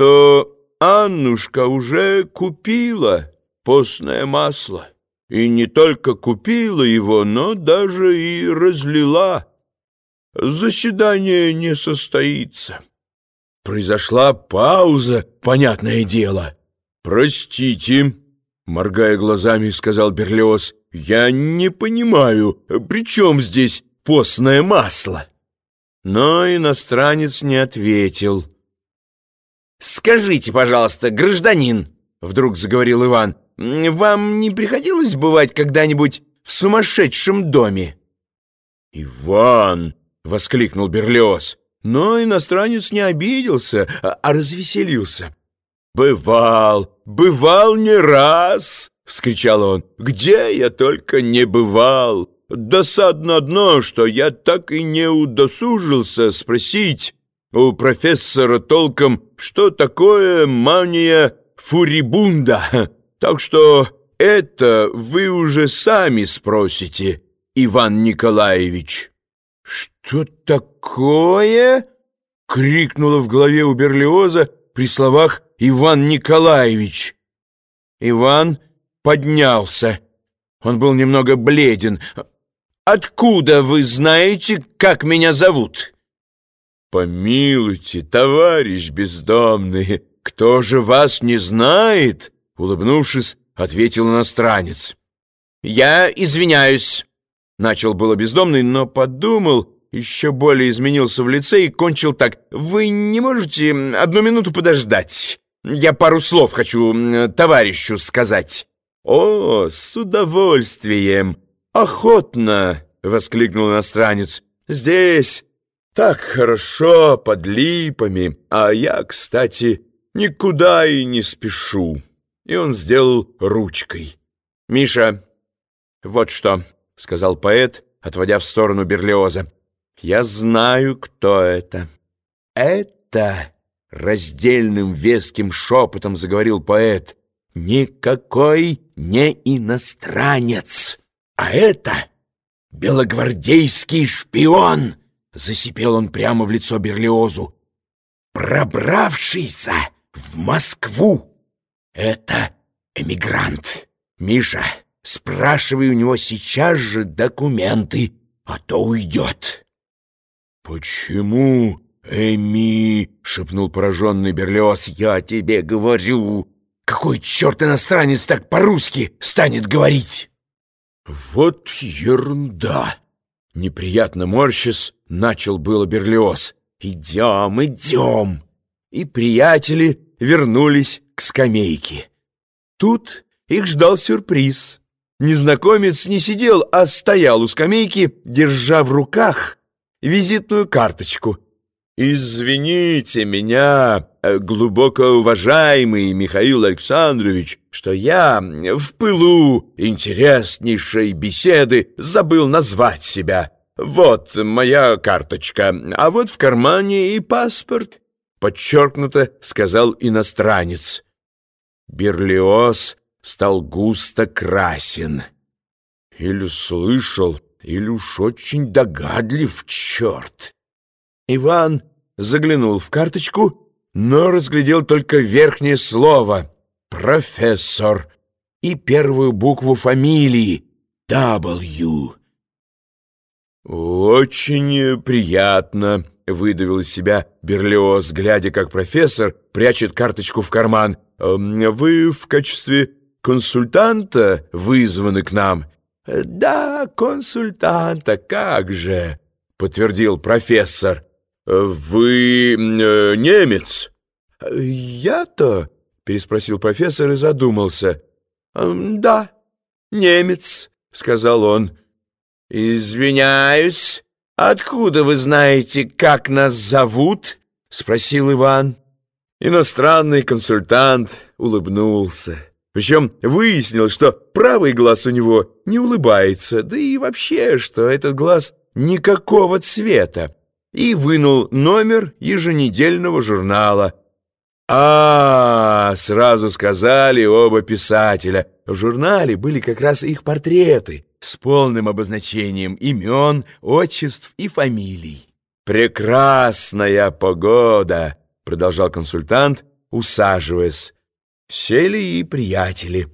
что Аннушка уже купила постное масло. И не только купила его, но даже и разлила. Заседание не состоится. Произошла пауза, понятное дело. «Простите», — моргая глазами, сказал Берлиоз, «я не понимаю, при чем здесь постное масло?» Но иностранец не ответил. «Скажите, пожалуйста, гражданин», — вдруг заговорил Иван, «вам не приходилось бывать когда-нибудь в сумасшедшем доме?» «Иван!» — воскликнул Берлиоз. Но иностранец не обиделся, а, а развеселился. «Бывал, бывал не раз!» — вскричал он. «Где я только не бывал! Досадно одно, что я так и не удосужился спросить у профессора толком, что такое мания фурибунда. Так что это вы уже сами спросите, Иван Николаевич». «Что такое?» — крикнуло в голове у Берлиоза при словах «Иван Николаевич». Иван поднялся. Он был немного бледен. «Откуда вы знаете, как меня зовут?» «Помилуйте, товарищ бездомный, кто же вас не знает?» Улыбнувшись, ответил иностранец. «Я извиняюсь», — начал было бездомный, но подумал, еще более изменился в лице и кончил так. «Вы не можете одну минуту подождать? Я пару слов хочу товарищу сказать». «О, с удовольствием! Охотно!» — воскликнул иностранец. «Здесь так хорошо под липами, а я, кстати, никуда и не спешу». И он сделал ручкой. «Миша, вот что», — сказал поэт, отводя в сторону Берлиоза. «Я знаю, кто это». «Это...» — раздельным веским шепотом заговорил поэт. «Никакой не иностранец, а это белогвардейский шпион!» Засипел он прямо в лицо Берлиозу. «Пробравшийся в Москву! Это эмигрант. Миша, спрашивай у него сейчас же документы, а то уйдет». «Почему, Эми?» — шепнул пораженный Берлиоз. «Я тебе говорю, какой черт иностранец так по-русски станет говорить?» «Вот ерунда!» Неприятно морщис начал было Берлиоз. «Идем, идем!» И приятели вернулись к скамейке. Тут их ждал сюрприз. Незнакомец не сидел, а стоял у скамейки, держа в руках визитную карточку. «Извините меня, глубоко уважаемый Михаил Александрович, что я в пылу интереснейшей беседы забыл назвать себя. Вот моя карточка, а вот в кармане и паспорт», — подчеркнуто сказал иностранец. Берлиоз стал густо красен. Или слышал, или уж очень догадлив черт. Иван заглянул в карточку, но разглядел только верхнее слово «профессор» и первую букву фамилии «W». «Очень приятно», — выдавил из себя Берлиоз, глядя, как профессор прячет карточку в карман. «Эм, «Вы в качестве консультанта вызваны к нам?» «Да, консультанта, как же», — подтвердил профессор. «Вы э, немец?» «Я-то?» — переспросил профессор и задумался. «Да, немец», — сказал он. «Извиняюсь, откуда вы знаете, как нас зовут?» — спросил Иван. Иностранный консультант улыбнулся. Причем выяснил, что правый глаз у него не улыбается, да и вообще, что этот глаз никакого цвета и вынул номер еженедельного журнала. А, -а, а сразу сказали оба писателя. В журнале были как раз их портреты с полным обозначением имен, отчеств и фамилий. «Прекрасная погода!» — продолжал консультант, усаживаясь. Сели и приятели.